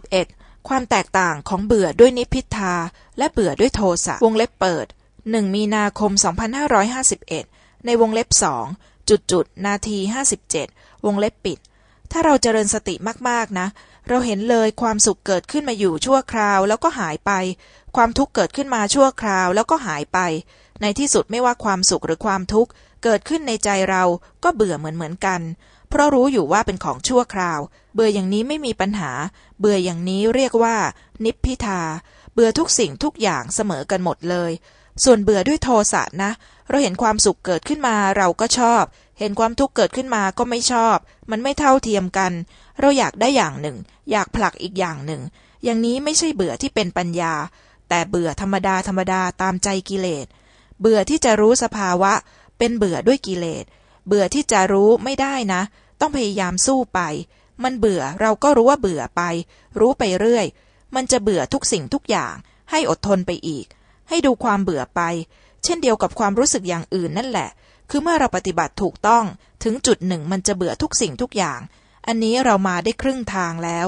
11. ความแตกต่างของเบื่อด้วยนิพิทา และเบื่อด้วยโทสะวงเล็บเปิด 1 มีนาคม 2551 ในวงเล็บสองจุดจุดนาที 57 วงเล็บปิด ถ้าเราเจริญสติมากๆนะ เราเห็นเลยความสุขเกิดขึ้นมาอยู่ชั่วคราวแล้วก็หายไป ความทุกข์เกิดขึ้นมาชั่วคราวแล้วก็หายไป ในที่สุดไม่ว่าความสุขหรือความทุกข์ เกิดขึ้นในใจเราก็เบื่อเหมือนเหมือนกัน เพราะรู้อยู่ว่าเป็นของชั่วคราว เบื่ออย่างนี้ไม่มีปัญหา เบื่ออย่างนี้เรียกว่า นิพพิทา เบื่อทุกสิ่งทุกอย่างเสมอกันหมดเลย ส่วนเบื่อด้วยโทสะนะ เราเห็นความสุขเกิดขึ้นมาเราก็ชอบ เห็นความทุกข์เกิดขึ้นมาก็ไม่ชอบ มันไม่เท่าเทียมกัน เราอยากได้อย่างหนึ่ง อยากผลักอีกอย่างหนึ่ง อย่างนี้ไม่ใช่เบื่อที่เป็นปัญญา แต่เบื่อธรรมดาธรรมดาตามใจกิเลส เบื่อที่จะรู้สภาวะ เป็นเบื่อด้วยกิเลส เบื่อที่จะรู้ไม่ได้นะ ต้องพยายามสู้ไป มันเบื่อเราก็รู้ว่าเบื่อไป รู้ไปเรื่อย มันจะเบื่อทุกสิ่งทุกอย่าง ให้อดทนไปอีก ให้ดูความเบื่อไป เช่นเดียวกับความรู้สึกอย่างอื่นนั่นแหละ คือเมื่อเราปฏิบัติถูกต้อง ถึงจุดหนึ่งมันจะเบื่อทุกสิ่งทุกอย่าง อันนี้เรามาได้ครึ่งทางแล้ว